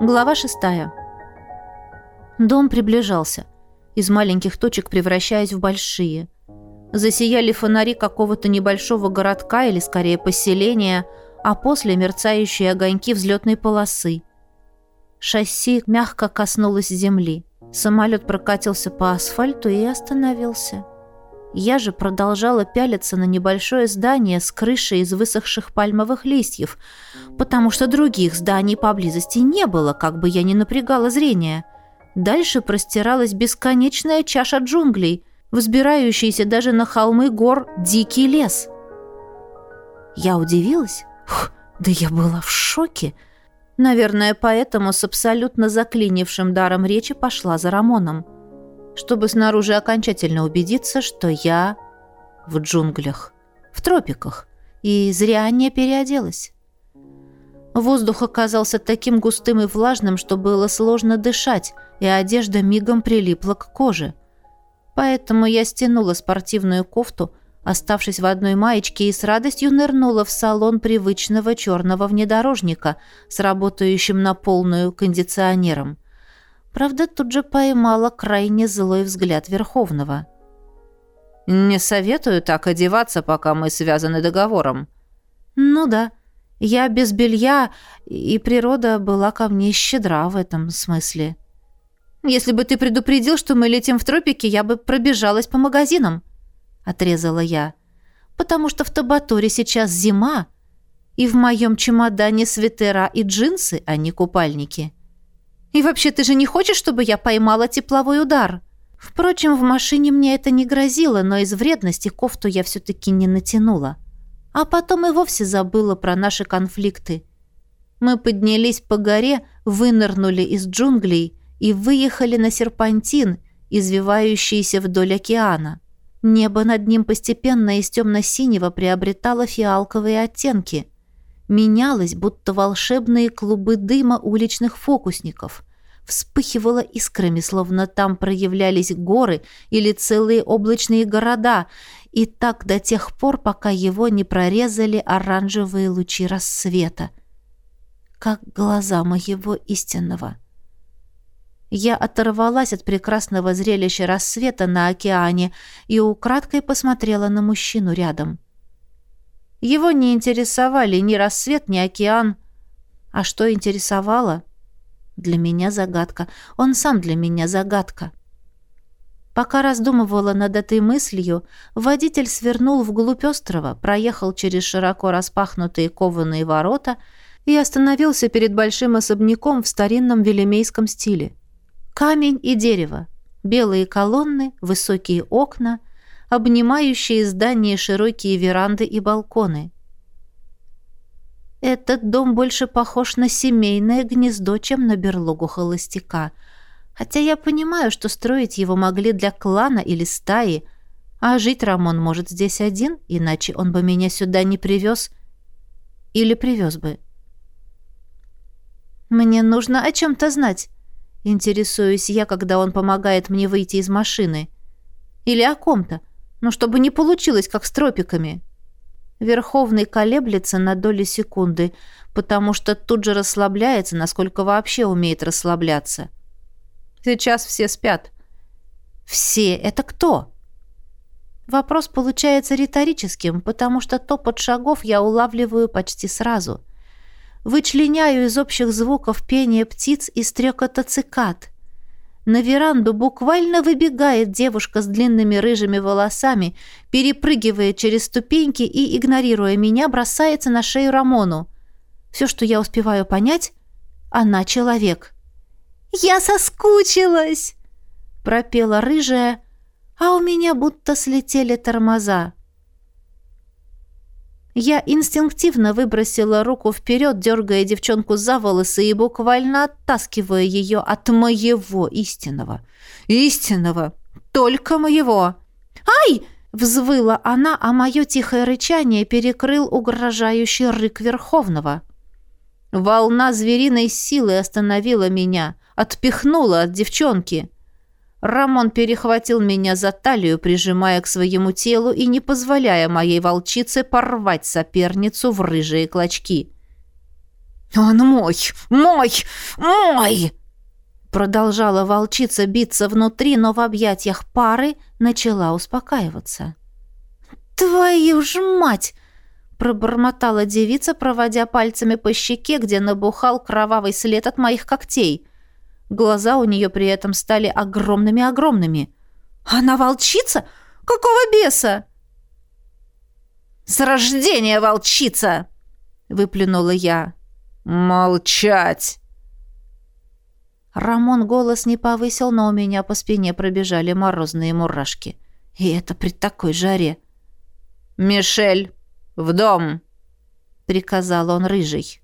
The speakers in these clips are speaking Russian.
Глава шестая. Дом приближался, из маленьких точек превращаясь в большие. Засияли фонари какого-то небольшого городка или, скорее, поселения, а после мерцающие огоньки взлетной полосы. Шасси мягко коснулось земли. Самолет прокатился по асфальту и остановился. Я же продолжала пялиться на небольшое здание с крышей из высохших пальмовых листьев, потому что других зданий поблизости не было, как бы я ни напрягала зрение. Дальше простиралась бесконечная чаша джунглей, взбирающийся даже на холмы гор дикий лес. Я удивилась. Фух, да я была в шоке. Наверное, поэтому с абсолютно заклинившим даром речи пошла за Рамоном чтобы снаружи окончательно убедиться, что я в джунглях, в тропиках, и зря не переоделась. Воздух оказался таким густым и влажным, что было сложно дышать, и одежда мигом прилипла к коже. Поэтому я стянула спортивную кофту, оставшись в одной маечке, и с радостью нырнула в салон привычного черного внедорожника с работающим на полную кондиционером – Правда, тут же поймала крайне злой взгляд Верховного. «Не советую так одеваться, пока мы связаны договором». «Ну да, я без белья, и природа была ко мне щедра в этом смысле». «Если бы ты предупредил, что мы летим в тропики, я бы пробежалась по магазинам», — отрезала я. «Потому что в Табаторе сейчас зима, и в моем чемодане свитера и джинсы, а не купальники». И вообще, ты же не хочешь, чтобы я поймала тепловой удар? Впрочем, в машине мне это не грозило, но из вредности кофту я все-таки не натянула. А потом и вовсе забыла про наши конфликты. Мы поднялись по горе, вынырнули из джунглей и выехали на серпантин, извивающийся вдоль океана. Небо над ним постепенно из темно-синего приобретало фиалковые оттенки – менялась, будто волшебные клубы дыма уличных фокусников. Вспыхивала искрами, словно там проявлялись горы или целые облачные города, и так до тех пор, пока его не прорезали оранжевые лучи рассвета. Как глаза моего истинного. Я оторвалась от прекрасного зрелища рассвета на океане и украдкой посмотрела на мужчину рядом — его не интересовали ни рассвет, ни океан. А что интересовало? Для меня загадка. Он сам для меня загадка. Пока раздумывала над этой мыслью, водитель свернул вглубь острова, проехал через широко распахнутые кованые ворота и остановился перед большим особняком в старинном велемейском стиле. Камень и дерево, белые колонны, высокие окна — обнимающие здание широкие веранды и балконы. Этот дом больше похож на семейное гнездо, чем на берлогу холостяка. Хотя я понимаю, что строить его могли для клана или стаи, а жить Рамон может здесь один, иначе он бы меня сюда не привез. Или привез бы. Мне нужно о чем-то знать. Интересуюсь я, когда он помогает мне выйти из машины. Или о ком-то. Ну, чтобы не получилось, как с тропиками. Верховный колеблется на доли секунды, потому что тут же расслабляется, насколько вообще умеет расслабляться. Сейчас все спят. Все — это кто? Вопрос получается риторическим, потому что топот шагов я улавливаю почти сразу. Вычленяю из общих звуков пение птиц и стрекота цикад — на веранду буквально выбегает девушка с длинными рыжими волосами, перепрыгивает через ступеньки и, игнорируя меня, бросается на шею Рамону. Все, что я успеваю понять, она человек. «Я соскучилась!» — пропела рыжая, а у меня будто слетели тормоза. Я инстинктивно выбросила руку вперед, дергая девчонку за волосы и буквально оттаскивая ее от моего истинного. Истинного! Только моего! «Ай!» — взвыла она, а мое тихое рычание перекрыл угрожающий рык Верховного. Волна звериной силы остановила меня, отпихнула от девчонки — Рамон перехватил меня за талию, прижимая к своему телу и не позволяя моей волчице порвать соперницу в рыжие клочки. «Он мой! Мой! Мой!» Продолжала волчица биться внутри, но в объятиях пары начала успокаиваться. «Твою ж мать!» пробормотала девица, проводя пальцами по щеке, где набухал кровавый след от моих когтей. Глаза у нее при этом стали огромными-огромными. «Она волчица? Какого беса?» «С рождения волчица!» — выплюнула я. «Молчать!» Рамон голос не повысил, но у меня по спине пробежали морозные мурашки. И это при такой жаре. «Мишель, в дом!» — приказал он рыжий.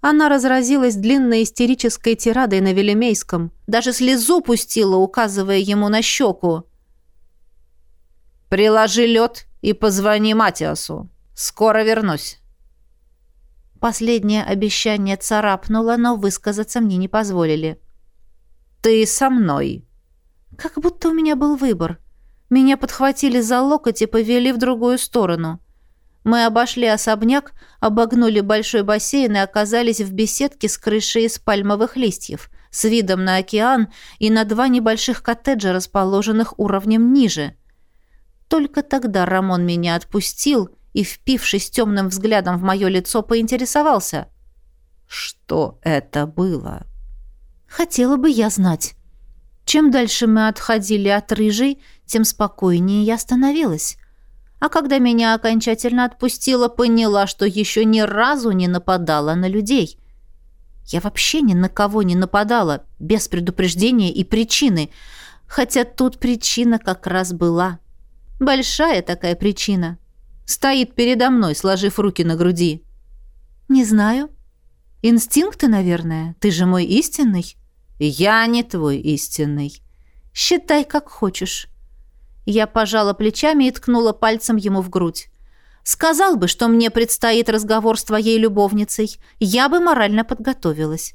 Она разразилась длинной истерической тирадой на Велимейском. Даже слезу пустила, указывая ему на щеку. «Приложи лед и позвони Матиасу. Скоро вернусь». Последнее обещание царапнуло, но высказаться мне не позволили. «Ты со мной». Как будто у меня был выбор. Меня подхватили за локоть и повели в другую сторону. Мы обошли особняк, обогнули большой бассейн и оказались в беседке с крышей из пальмовых листьев, с видом на океан и на два небольших коттеджа, расположенных уровнем ниже. Только тогда Рамон меня отпустил и, впившись темным взглядом в мое лицо, поинтересовался. «Что это было?» «Хотела бы я знать». Чем дальше мы отходили от рыжей, тем спокойнее я становилась а когда меня окончательно отпустила, поняла, что еще ни разу не нападала на людей. Я вообще ни на кого не нападала, без предупреждения и причины, хотя тут причина как раз была. Большая такая причина. Стоит передо мной, сложив руки на груди. «Не знаю. Инстинкты, наверное. Ты же мой истинный». «Я не твой истинный». «Считай, как хочешь». Я пожала плечами и ткнула пальцем ему в грудь. Сказал бы, что мне предстоит разговор с твоей любовницей, я бы морально подготовилась.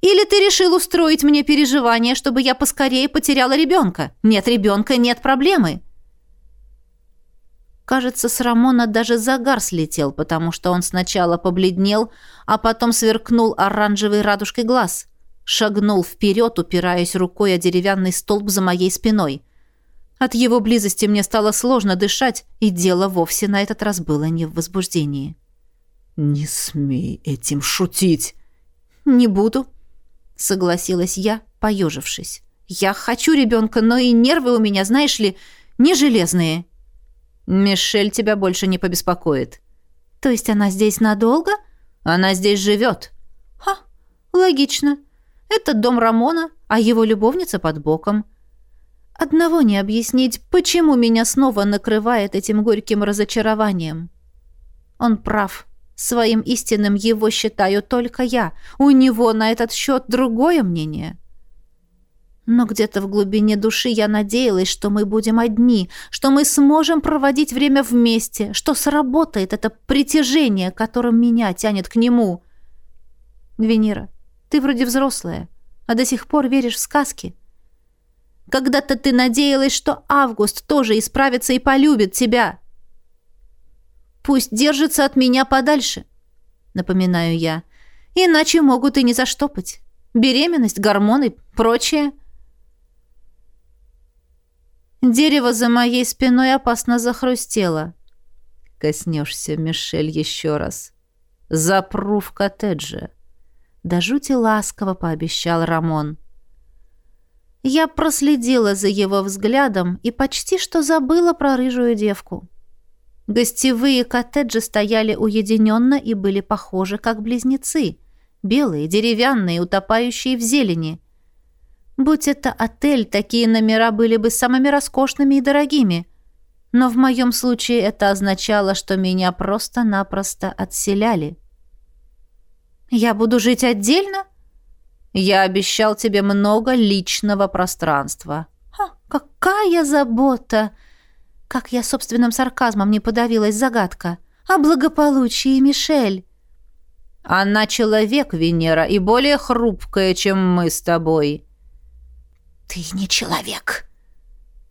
Или ты решил устроить мне переживание, чтобы я поскорее потеряла ребенка? Нет ребенка, нет проблемы. Кажется, с Рамона даже загар слетел, потому что он сначала побледнел, а потом сверкнул оранжевой радужкой глаз. Шагнул вперед, упираясь рукой о деревянный столб за моей спиной. От его близости мне стало сложно дышать, и дело вовсе на этот раз было не в возбуждении. «Не смей этим шутить!» «Не буду», — согласилась я, поежившись. «Я хочу ребенка, но и нервы у меня, знаешь ли, не железные». «Мишель тебя больше не побеспокоит». «То есть она здесь надолго?» «Она здесь живет». «Ха, логично. Это дом Рамона, а его любовница под боком». Одного не объяснить, почему меня снова накрывает этим горьким разочарованием. Он прав. Своим истинным его считаю только я. У него на этот счет другое мнение. Но где-то в глубине души я надеялась, что мы будем одни, что мы сможем проводить время вместе, что сработает это притяжение, которым меня тянет к нему. Венера, ты вроде взрослая, а до сих пор веришь в сказки. Когда-то ты надеялась, что Август тоже исправится и полюбит тебя. Пусть держится от меня подальше, напоминаю я. Иначе могут и не заштопать. Беременность, гормоны, прочее. Дерево за моей спиной опасно захрустело. Коснешься, Мишель, еще раз. Запру в коттедже. Да жути ласково пообещал Рамон. — я проследила за его взглядом и почти что забыла про рыжую девку. Гостевые коттеджи стояли уединенно и были похожи как близнецы. Белые, деревянные, утопающие в зелени. Будь это отель, такие номера были бы самыми роскошными и дорогими. Но в моем случае это означало, что меня просто-напросто отселяли. «Я буду жить отдельно?» Я обещал тебе много личного пространства». «Ха, какая забота!» Как я собственным сарказмом не подавилась загадка. «О благополучии Мишель!» «Она человек, Венера, и более хрупкая, чем мы с тобой». «Ты не человек!»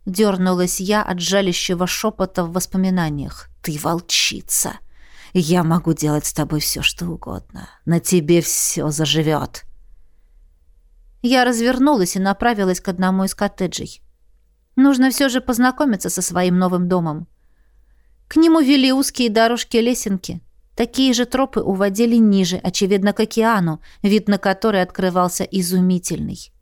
Дернулась я от жалящего шепота в воспоминаниях. «Ты волчица! Я могу делать с тобой все, что угодно. На тебе все заживет. Я развернулась и направилась к одному из коттеджей. Нужно все же познакомиться со своим новым домом. К нему вели узкие дорожки-лесенки. Такие же тропы уводили ниже, очевидно, к океану, вид на который открывался изумительный.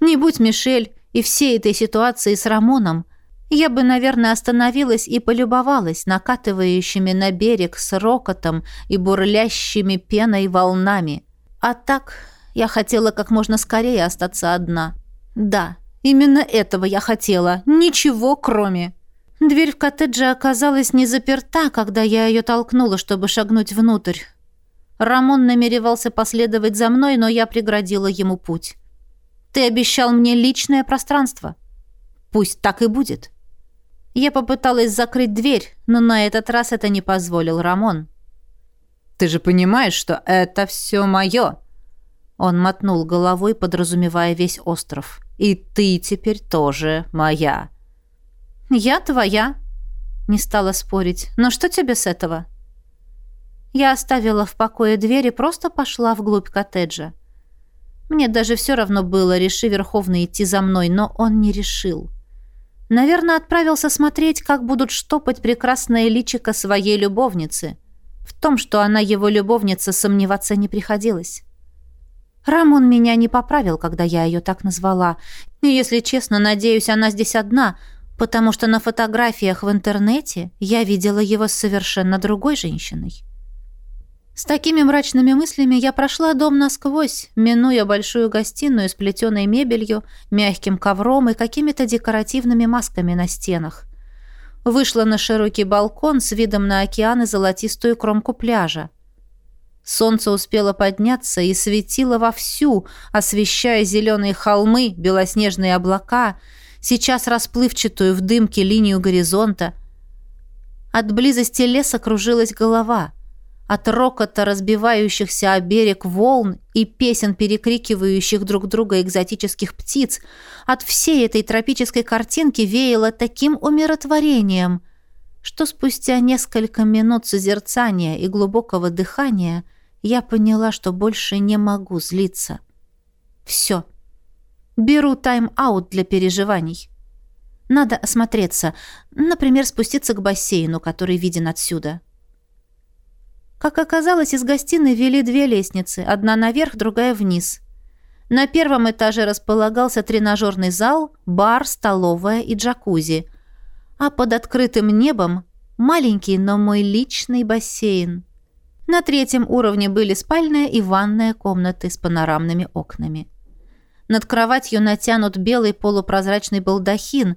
Не будь Мишель и всей этой ситуации с Рамоном, я бы, наверное, остановилась и полюбовалась накатывающими на берег с рокотом и бурлящими пеной волнами. А так я хотела как можно скорее остаться одна. Да, именно этого я хотела. Ничего кроме. Дверь в коттедже оказалась не заперта, когда я ее толкнула, чтобы шагнуть внутрь. Рамон намеревался последовать за мной, но я преградила ему путь. «Ты обещал мне личное пространство. Пусть так и будет». Я попыталась закрыть дверь, но на этот раз это не позволил Рамон. «Ты же понимаешь, что это все мое!» Он мотнул головой, подразумевая весь остров. «И ты теперь тоже моя!» «Я твоя!» Не стала спорить. «Но что тебе с этого?» Я оставила в покое дверь и просто пошла вглубь коттеджа. Мне даже все равно было, реши Верховный идти за мной, но он не решил. Наверное, отправился смотреть, как будут штопать прекрасное личико своей любовницы. В том, что она его любовница, сомневаться не приходилось. Рамон меня не поправил, когда я ее так назвала. И, если честно, надеюсь, она здесь одна, потому что на фотографиях в интернете я видела его с совершенно другой женщиной. С такими мрачными мыслями я прошла дом насквозь, минуя большую гостиную с плетеной мебелью, мягким ковром и какими-то декоративными масками на стенах. Вышла на широкий балкон с видом на океан и золотистую кромку пляжа. Солнце успело подняться и светило вовсю, освещая зеленые холмы, белоснежные облака, сейчас расплывчатую в дымке линию горизонта. От близости леса кружилась голова — от рокота разбивающихся о берег волн и песен, перекрикивающих друг друга экзотических птиц, от всей этой тропической картинки веяло таким умиротворением, что спустя несколько минут созерцания и глубокого дыхания я поняла, что больше не могу злиться. Все. Беру тайм-аут для переживаний. Надо осмотреться, например, спуститься к бассейну, который виден отсюда. Как оказалось, из гостиной вели две лестницы, одна наверх, другая вниз. На первом этаже располагался тренажерный зал, бар, столовая и джакузи. А под открытым небом маленький, но мой личный бассейн. На третьем уровне были спальная и ванная комнаты с панорамными окнами. Над кроватью натянут белый полупрозрачный балдахин,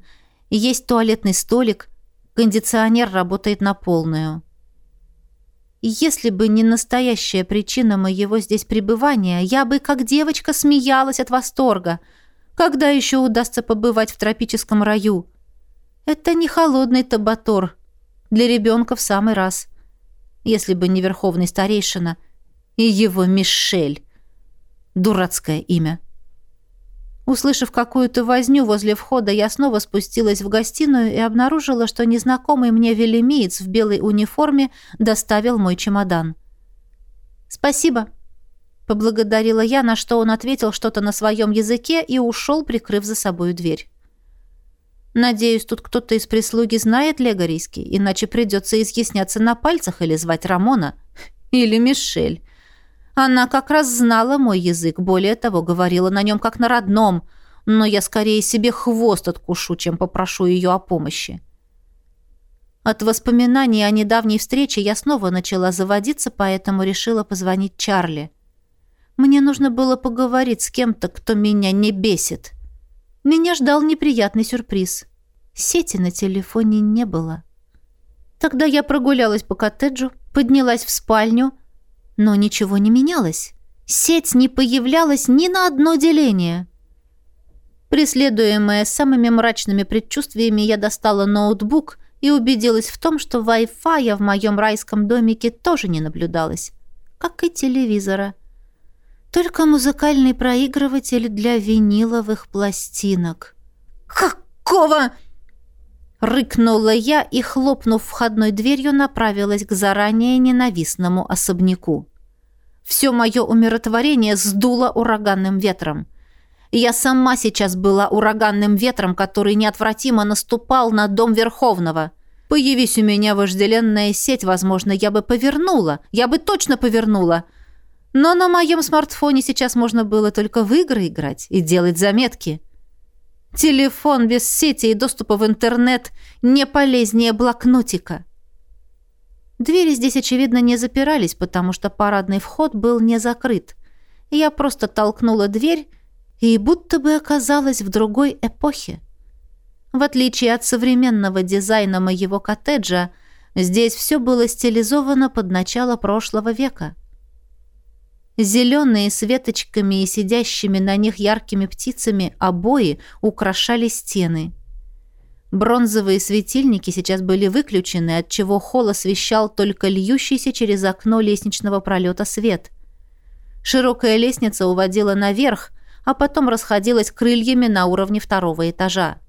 есть туалетный столик, кондиционер работает на полную. Если бы не настоящая причина моего здесь пребывания, я бы, как девочка, смеялась от восторга. Когда еще удастся побывать в тропическом раю? Это не холодный табатор. Для ребенка в самый раз. Если бы не верховный старейшина и его Мишель. Дурацкое имя. Услышав какую-то возню возле входа, я снова спустилась в гостиную и обнаружила, что незнакомый мне велимиец в белой униформе доставил мой чемодан. «Спасибо», — поблагодарила я, на что он ответил что-то на своем языке и ушел, прикрыв за собой дверь. «Надеюсь, тут кто-то из прислуги знает легорийский, иначе придется изъясняться на пальцах или звать Рамона. Или Мишель. Она как раз знала мой язык, более того, говорила на нем как на родном, но я скорее себе хвост откушу, чем попрошу ее о помощи. От воспоминаний о недавней встрече я снова начала заводиться, поэтому решила позвонить Чарли. Мне нужно было поговорить с кем-то, кто меня не бесит. Меня ждал неприятный сюрприз. Сети на телефоне не было. Тогда я прогулялась по коттеджу, поднялась в спальню — но ничего не менялось. Сеть не появлялась ни на одно деление. Преследуемая самыми мрачными предчувствиями, я достала ноутбук и убедилась в том, что Wi-Fi в моем райском домике тоже не наблюдалось, как и телевизора. Только музыкальный проигрыватель для виниловых пластинок. «Какого?» Рыкнула я и, хлопнув входной дверью, направилась к заранее ненавистному особняку. Все мое умиротворение сдуло ураганным ветром. Я сама сейчас была ураганным ветром, который неотвратимо наступал на дом Верховного. Появись у меня вожделенная сеть, возможно, я бы повернула. Я бы точно повернула. Но на моем смартфоне сейчас можно было только в игры играть и делать заметки. Телефон без сети и доступа в интернет не полезнее блокнотика. Двери здесь, очевидно, не запирались, потому что парадный вход был не закрыт. Я просто толкнула дверь и будто бы оказалась в другой эпохе. В отличие от современного дизайна моего коттеджа, здесь все было стилизовано под начало прошлого века. Зеленые с веточками и сидящими на них яркими птицами обои украшали стены. Бронзовые светильники сейчас были выключены, отчего холл освещал только льющийся через окно лестничного пролета свет. Широкая лестница уводила наверх, а потом расходилась крыльями на уровне второго этажа.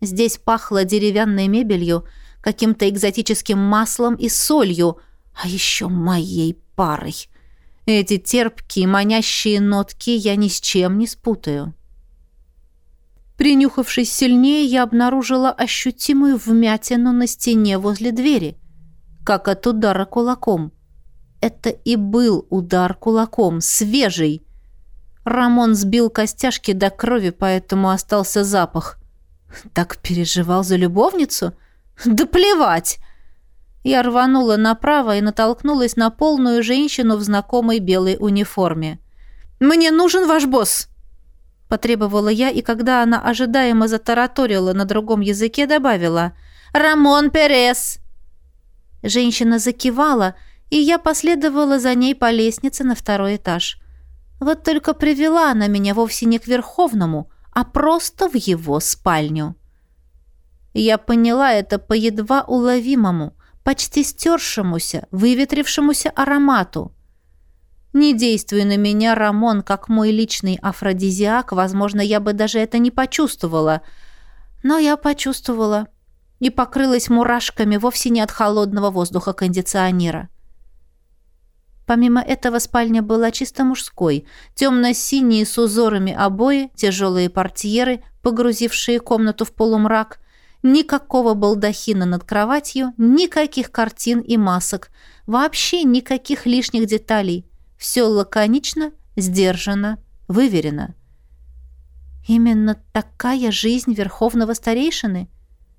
Здесь пахло деревянной мебелью, каким-то экзотическим маслом и солью, а еще моей парой — эти терпкие, манящие нотки я ни с чем не спутаю. Принюхавшись сильнее, я обнаружила ощутимую вмятину на стене возле двери, как от удара кулаком. Это и был удар кулаком, свежий. Рамон сбил костяшки до крови, поэтому остался запах. Так переживал за любовницу? Да плевать! Я рванула направо и натолкнулась на полную женщину в знакомой белой униформе. «Мне нужен ваш босс!» Потребовала я, и когда она ожидаемо затараторила на другом языке, добавила «Рамон Перес!» Женщина закивала, и я последовала за ней по лестнице на второй этаж. Вот только привела она меня вовсе не к Верховному, а просто в его спальню. Я поняла это по едва уловимому – почти стершемуся, выветрившемуся аромату. Не действуя на меня, Рамон, как мой личный афродизиак, возможно, я бы даже это не почувствовала. Но я почувствовала и покрылась мурашками вовсе не от холодного воздуха кондиционера. Помимо этого спальня была чисто мужской. Темно-синие с узорами обои, тяжелые портьеры, погрузившие комнату в полумрак, Никакого балдахина над кроватью, никаких картин и масок, вообще никаких лишних деталей. Все лаконично, сдержанно, выверено. Именно такая жизнь верховного старейшины.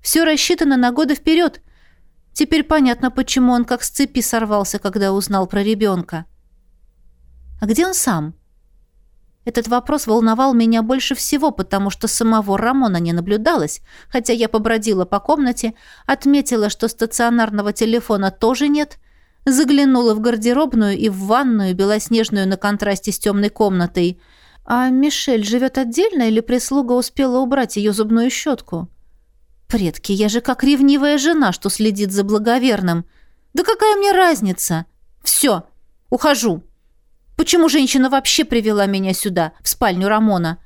Все рассчитано на годы вперед. Теперь понятно, почему он как с цепи сорвался, когда узнал про ребенка. А где он сам? — этот вопрос волновал меня больше всего, потому что самого Рамона не наблюдалось, хотя я побродила по комнате, отметила, что стационарного телефона тоже нет, заглянула в гардеробную и в ванную, белоснежную на контрасте с темной комнатой. А Мишель живет отдельно или прислуга успела убрать ее зубную щетку? Предки, я же как ревнивая жена, что следит за благоверным. Да какая мне разница? Все, ухожу. Почему женщина вообще привела меня сюда, в спальню Рамона?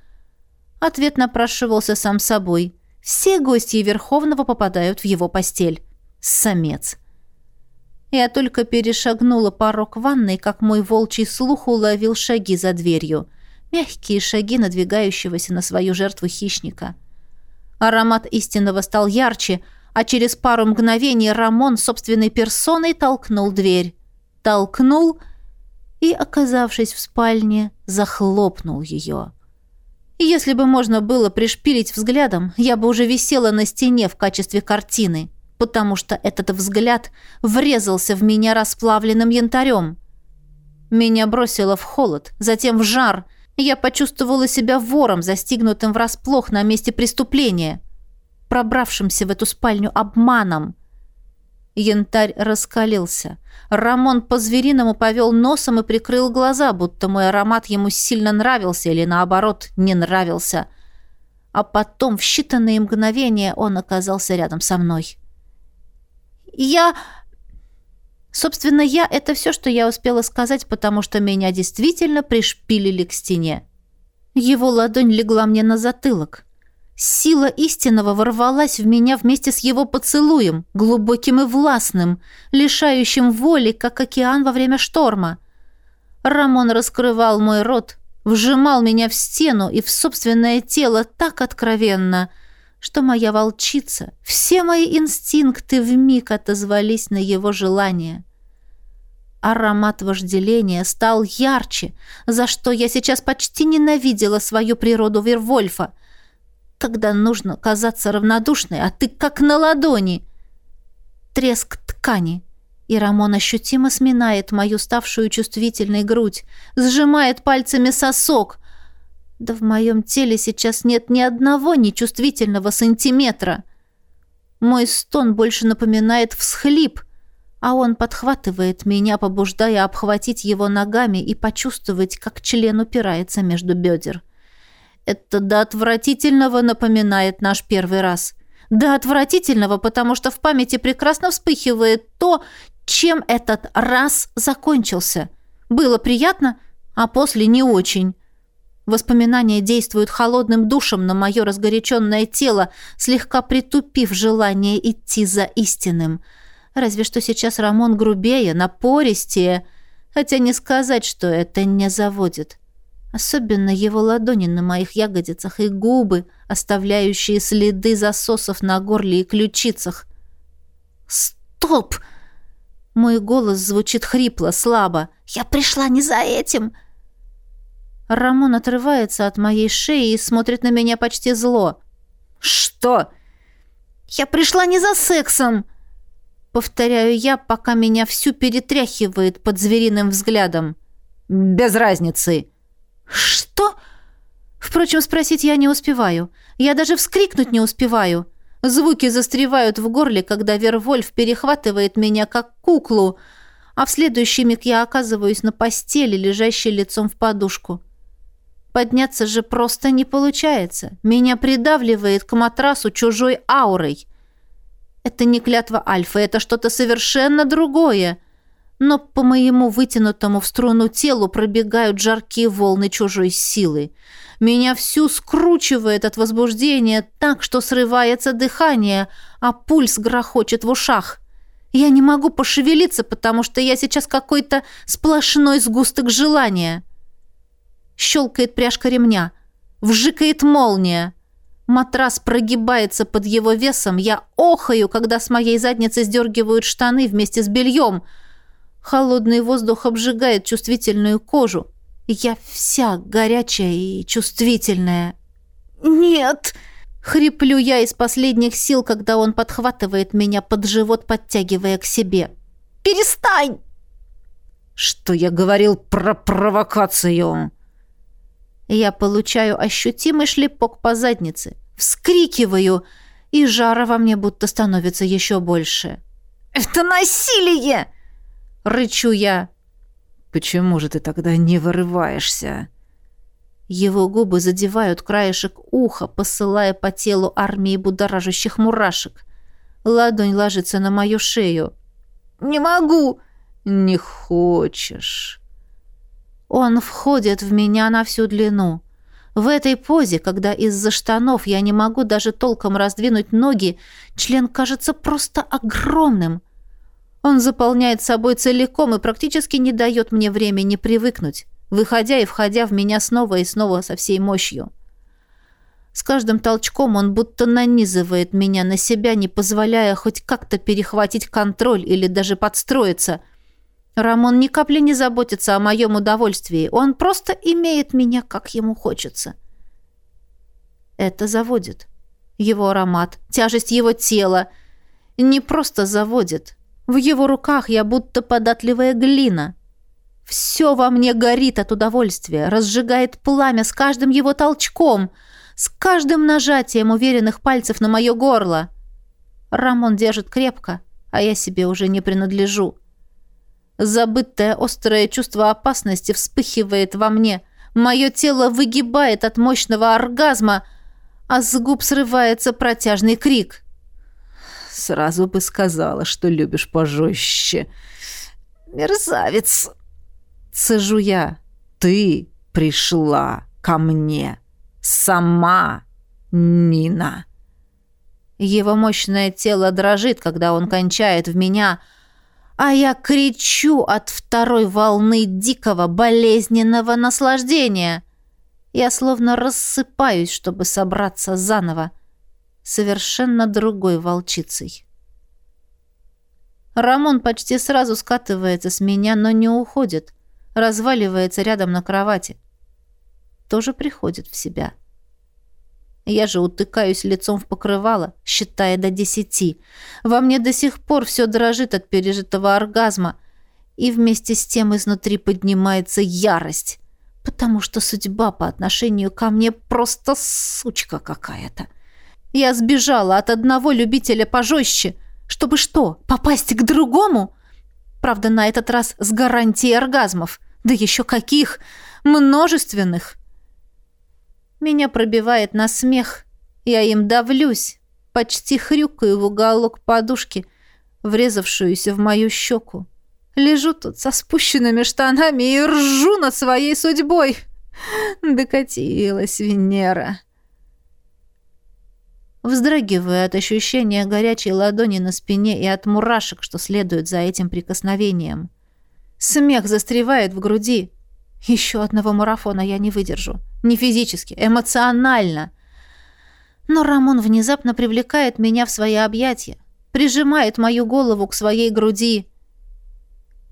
Ответ напрашивался сам собой. Все гости Верховного попадают в его постель. Самец. Я только перешагнула порог ванной, как мой волчий слух уловил шаги за дверью. Мягкие шаги надвигающегося на свою жертву хищника. Аромат истинного стал ярче, а через пару мгновений Рамон собственной персоной толкнул дверь. Толкнул и, оказавшись в спальне, захлопнул ее. Если бы можно было пришпилить взглядом, я бы уже висела на стене в качестве картины, потому что этот взгляд врезался в меня расплавленным янтарем. Меня бросило в холод, затем в жар. Я почувствовала себя вором, застигнутым врасплох на месте преступления, пробравшимся в эту спальню обманом. Янтарь раскалился. Рамон по-звериному повел носом и прикрыл глаза, будто мой аромат ему сильно нравился или, наоборот, не нравился. А потом, в считанные мгновения, он оказался рядом со мной. «Я...» Собственно, я — это все, что я успела сказать, потому что меня действительно пришпилили к стене. Его ладонь легла мне на затылок. Сила истинного ворвалась в меня вместе с его поцелуем, глубоким и властным, лишающим воли, как океан во время шторма. Рамон раскрывал мой рот, вжимал меня в стену и в собственное тело так откровенно, что моя волчица, все мои инстинкты вмиг отозвались на его желание. Аромат вожделения стал ярче, за что я сейчас почти ненавидела свою природу Вервольфа, когда нужно казаться равнодушной, а ты как на ладони. Треск ткани. И Рамон ощутимо сминает мою ставшую чувствительной грудь, сжимает пальцами сосок. Да в моем теле сейчас нет ни одного нечувствительного сантиметра. Мой стон больше напоминает всхлип, а он подхватывает меня, побуждая обхватить его ногами и почувствовать, как член упирается между бедер. — это до отвратительного напоминает наш первый раз. До отвратительного, потому что в памяти прекрасно вспыхивает то, чем этот раз закончился. Было приятно, а после не очень. Воспоминания действуют холодным душем на мое разгоряченное тело, слегка притупив желание идти за истинным. Разве что сейчас Рамон грубее, напористее, хотя не сказать, что это не заводит. Особенно его ладони на моих ягодицах и губы, оставляющие следы засосов на горле и ключицах. «Стоп!» Мой голос звучит хрипло, слабо. «Я пришла не за этим!» Рамон отрывается от моей шеи и смотрит на меня почти зло. «Что?» «Я пришла не за сексом!» Повторяю я, пока меня всю перетряхивает под звериным взглядом. «Без разницы!» «Что?» Впрочем, спросить я не успеваю. Я даже вскрикнуть не успеваю. Звуки застревают в горле, когда Вервольф перехватывает меня как куклу, а в следующий миг я оказываюсь на постели, лежащей лицом в подушку. Подняться же просто не получается. Меня придавливает к матрасу чужой аурой. Это не клятва Альфа, это что-то совершенно другое но по моему вытянутому в струну телу пробегают жаркие волны чужой силы. Меня всю скручивает от возбуждения так, что срывается дыхание, а пульс грохочет в ушах. Я не могу пошевелиться, потому что я сейчас какой-то сплошной сгусток желания. Щелкает пряжка ремня. Вжикает молния. Матрас прогибается под его весом. Я охаю, когда с моей задницы сдергивают штаны вместе с бельем — Холодный воздух обжигает чувствительную кожу. Я вся горячая и чувствительная. «Нет!» — хриплю я из последних сил, когда он подхватывает меня под живот, подтягивая к себе. «Перестань!» «Что я говорил про провокацию?» Я получаю ощутимый шлепок по заднице, вскрикиваю, и жара во мне будто становится еще больше. «Это насилие!» Рычу я. «Почему же ты тогда не вырываешься?» Его губы задевают краешек уха, посылая по телу армии будоражащих мурашек. Ладонь ложится на мою шею. «Не могу!» «Не хочешь!» Он входит в меня на всю длину. В этой позе, когда из-за штанов я не могу даже толком раздвинуть ноги, член кажется просто огромным — он заполняет собой целиком и практически не дает мне времени привыкнуть, выходя и входя в меня снова и снова со всей мощью. С каждым толчком он будто нанизывает меня на себя, не позволяя хоть как-то перехватить контроль или даже подстроиться. Рамон ни капли не заботится о моем удовольствии. Он просто имеет меня, как ему хочется. Это заводит. Его аромат, тяжесть его тела. Не просто заводит, в его руках я будто податливая глина. Все во мне горит от удовольствия, разжигает пламя с каждым его толчком, с каждым нажатием уверенных пальцев на мое горло. Рамон держит крепко, а я себе уже не принадлежу. Забытое острое чувство опасности вспыхивает во мне. Мое тело выгибает от мощного оргазма, а с губ срывается протяжный крик — Сразу бы сказала, что любишь пожестче. Мерзавец. Цежу я. Ты пришла ко мне. Сама. Нина. Его мощное тело дрожит, когда он кончает в меня, а я кричу от второй волны дикого болезненного наслаждения. Я словно рассыпаюсь, чтобы собраться заново, совершенно другой волчицей. Рамон почти сразу скатывается с меня, но не уходит, разваливается рядом на кровати. Тоже приходит в себя. Я же утыкаюсь лицом в покрывало, считая до десяти. Во мне до сих пор все дрожит от пережитого оргазма, и вместе с тем изнутри поднимается ярость, потому что судьба по отношению ко мне просто сучка какая-то. Я сбежала от одного любителя пожестче, чтобы что, попасть к другому? Правда, на этот раз с гарантией оргазмов. Да еще каких! Множественных! Меня пробивает на смех. Я им давлюсь, почти хрюкаю в уголок подушки, врезавшуюся в мою щеку. Лежу тут со спущенными штанами и ржу над своей судьбой. Докатилась Венера. Вздрагиваю от ощущения горячей ладони на спине и от мурашек, что следует за этим прикосновением. Смех застревает в груди. Еще одного марафона я не выдержу. Не физически, эмоционально. Но Рамон внезапно привлекает меня в свои объятия, прижимает мою голову к своей груди.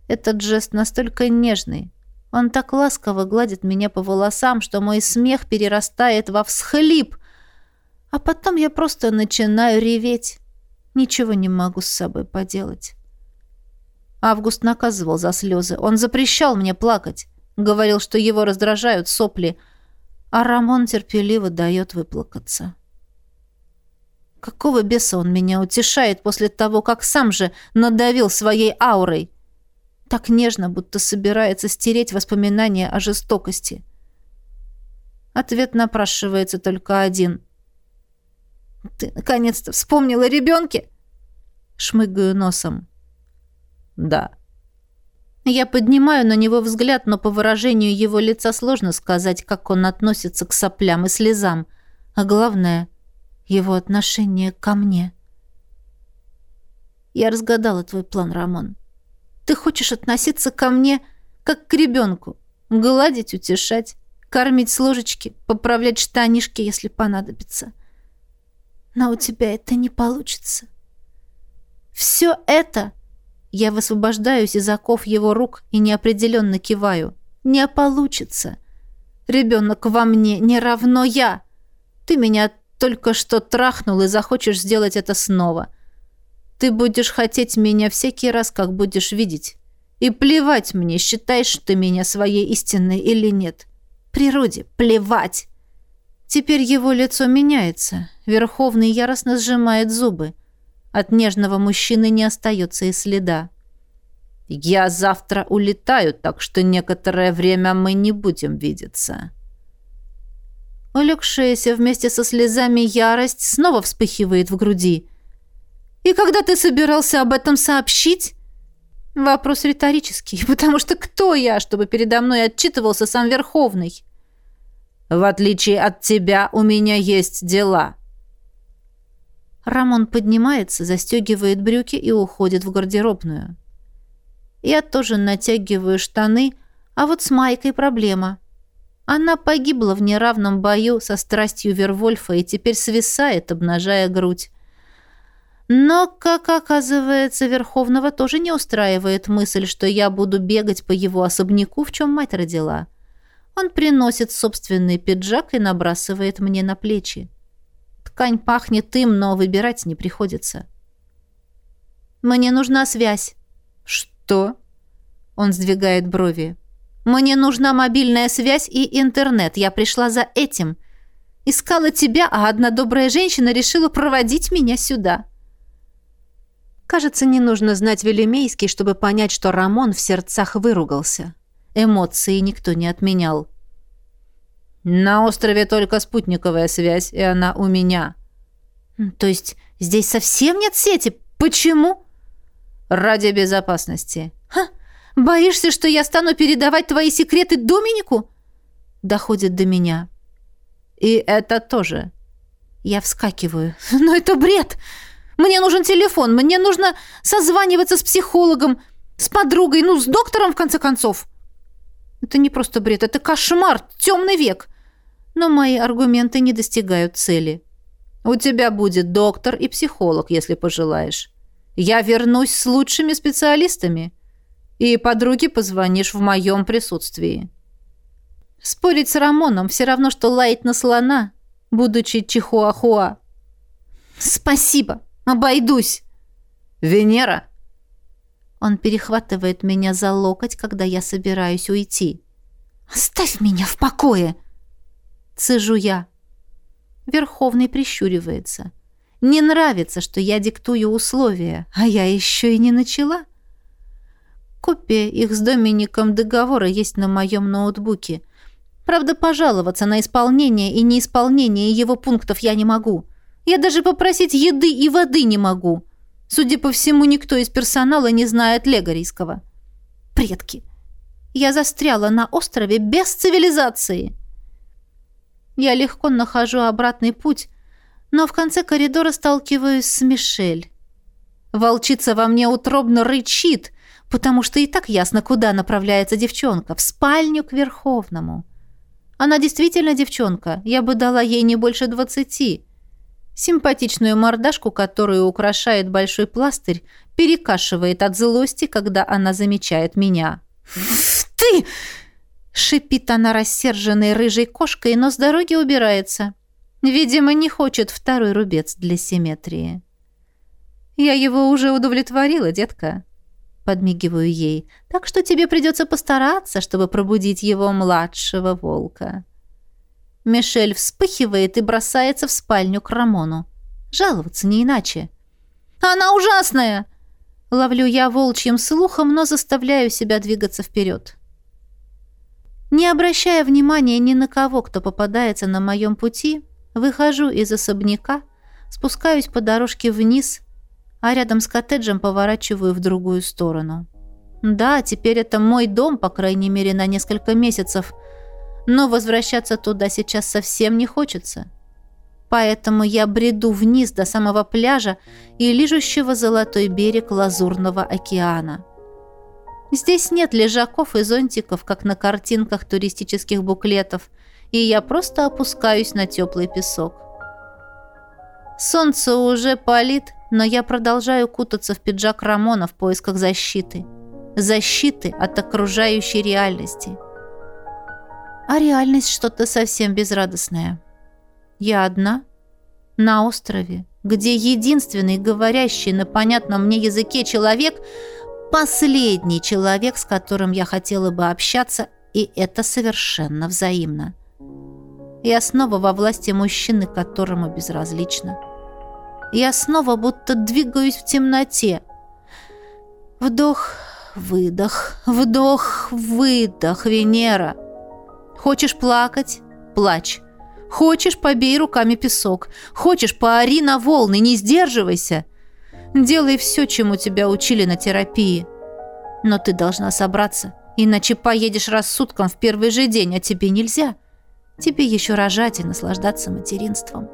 Этот жест настолько нежный. Он так ласково гладит меня по волосам, что мой смех перерастает во всхлип. А потом я просто начинаю реветь. Ничего не могу с собой поделать. Август наказывал за слезы. Он запрещал мне плакать. Говорил, что его раздражают сопли – а Рамон терпеливо дает выплакаться. Какого беса он меня утешает после того, как сам же надавил своей аурой? Так нежно, будто собирается стереть воспоминания о жестокости. Ответ напрашивается только один. «Ты наконец-то вспомнила о ребенке?» Шмыгаю носом. «Да», я поднимаю на него взгляд, но по выражению его лица сложно сказать, как он относится к соплям и слезам. А главное, его отношение ко мне. Я разгадала твой план, Рамон. Ты хочешь относиться ко мне, как к ребенку. Гладить, утешать, кормить с ложечки, поправлять штанишки, если понадобится. Но у тебя это не получится. Все это я высвобождаюсь из оков его рук и неопределенно киваю. «Не получится. Ребенок во мне не равно я. Ты меня только что трахнул и захочешь сделать это снова. Ты будешь хотеть меня всякий раз, как будешь видеть. И плевать мне, считаешь ты меня своей истинной или нет. Природе плевать». Теперь его лицо меняется. Верховный яростно сжимает зубы. От нежного мужчины не остается и следа. «Я завтра улетаю, так что некоторое время мы не будем видеться». Улегшаяся вместе со слезами ярость снова вспыхивает в груди. «И когда ты собирался об этом сообщить?» Вопрос риторический, потому что кто я, чтобы передо мной отчитывался сам Верховный? «В отличие от тебя, у меня есть дела», Рамон поднимается, застегивает брюки и уходит в гардеробную. Я тоже натягиваю штаны, а вот с Майкой проблема. Она погибла в неравном бою со страстью Вервольфа и теперь свисает, обнажая грудь. Но, как оказывается, Верховного тоже не устраивает мысль, что я буду бегать по его особняку, в чем мать родила. Он приносит собственный пиджак и набрасывает мне на плечи. Ткань пахнет им, но выбирать не приходится. «Мне нужна связь». «Что?» Он сдвигает брови. «Мне нужна мобильная связь и интернет. Я пришла за этим. Искала тебя, а одна добрая женщина решила проводить меня сюда». Кажется, не нужно знать Велимейский, чтобы понять, что Рамон в сердцах выругался. Эмоции никто не отменял. На острове только спутниковая связь, и она у меня. То есть здесь совсем нет сети? Почему? Ради безопасности. Ха, боишься, что я стану передавать твои секреты Доминику? Доходит до меня. И это тоже. Я вскакиваю. «Но это бред! Мне нужен телефон, мне нужно созваниваться с психологом, с подругой, ну, с доктором, в конце концов!» Это не просто бред, это кошмар, темный век. Но мои аргументы не достигают цели. У тебя будет доктор и психолог, если пожелаешь. Я вернусь с лучшими специалистами. И подруге позвонишь в моем присутствии. Спорить с Рамоном все равно, что лаять на слона, будучи чихуахуа. Спасибо, обойдусь. Венера. Он перехватывает меня за локоть, когда я собираюсь уйти. «Оставь меня в покое!» Цежу я. Верховный прищуривается. «Не нравится, что я диктую условия, а я еще и не начала». Копия их с Домиником договора есть на моем ноутбуке. Правда, пожаловаться на исполнение и неисполнение его пунктов я не могу. Я даже попросить еды и воды не могу. Судя по всему, никто из персонала не знает легорийского. Предки. Я застряла на острове без цивилизации. Я легко нахожу обратный путь, но в конце коридора сталкиваюсь с Мишель. Волчица во мне утробно рычит, потому что и так ясно, куда направляется девчонка. В спальню к Верховному. Она действительно девчонка. Я бы дала ей не больше двадцати. Симпатичную мордашку, которую украшает большой пластырь, перекашивает от злости, когда она замечает меня. «Ты!» — шипит она рассерженной рыжей кошкой, но с дороги убирается. Видимо, не хочет второй рубец для симметрии. «Я его уже удовлетворила, детка», — подмигиваю ей, «так что тебе придется постараться, чтобы пробудить его младшего волка». Мишель вспыхивает и бросается в спальню к Рамону. Жаловаться не иначе. «Она ужасная!» Ловлю я волчьим слухом, но заставляю себя двигаться вперед. Не обращая внимания ни на кого, кто попадается на моем пути, выхожу из особняка, спускаюсь по дорожке вниз, а рядом с коттеджем поворачиваю в другую сторону. Да, теперь это мой дом, по крайней мере, на несколько месяцев – но возвращаться туда сейчас совсем не хочется. Поэтому я бреду вниз до самого пляжа и лижущего золотой берег Лазурного океана. Здесь нет лежаков и зонтиков, как на картинках туристических буклетов, и я просто опускаюсь на теплый песок. Солнце уже палит, но я продолжаю кутаться в пиджак Рамона в поисках защиты. Защиты от окружающей реальности – а реальность что-то совсем безрадостное. Я одна, на острове, где единственный говорящий на понятном мне языке человек – последний человек, с которым я хотела бы общаться, и это совершенно взаимно. Я снова во власти мужчины, которому безразлично. Я снова будто двигаюсь в темноте. Вдох, выдох, вдох, выдох, Венера – Хочешь плакать? Плачь. Хочешь, побей руками песок. Хочешь, поори на волны, не сдерживайся. Делай все, чему тебя учили на терапии. Но ты должна собраться, иначе поедешь рассудком в первый же день, а тебе нельзя. Тебе еще рожать и наслаждаться материнством.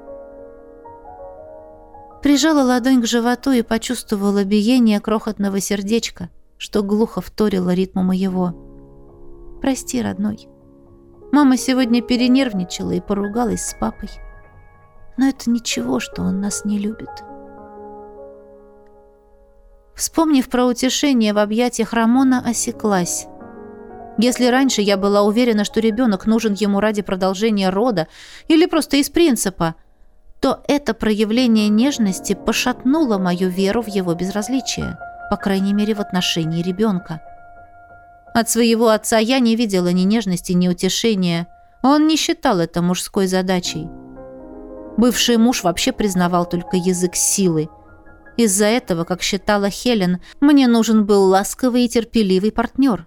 Прижала ладонь к животу и почувствовала биение крохотного сердечка, что глухо вторило ритму моего. «Прости, родной». Мама сегодня перенервничала и поругалась с папой. Но это ничего, что он нас не любит. Вспомнив про утешение в объятиях Рамона, осеклась. Если раньше я была уверена, что ребенок нужен ему ради продолжения рода или просто из принципа, то это проявление нежности пошатнуло мою веру в его безразличие, по крайней мере в отношении ребенка. От своего отца я не видела ни нежности, ни утешения. Он не считал это мужской задачей. Бывший муж вообще признавал только язык силы. Из-за этого, как считала Хелен, мне нужен был ласковый и терпеливый партнер.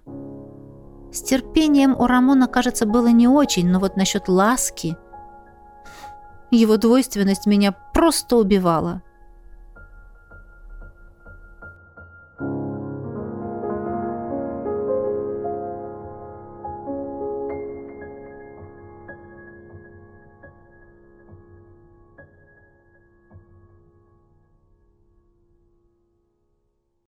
С терпением у Рамона, кажется, было не очень, но вот насчет ласки... Его двойственность меня просто убивала.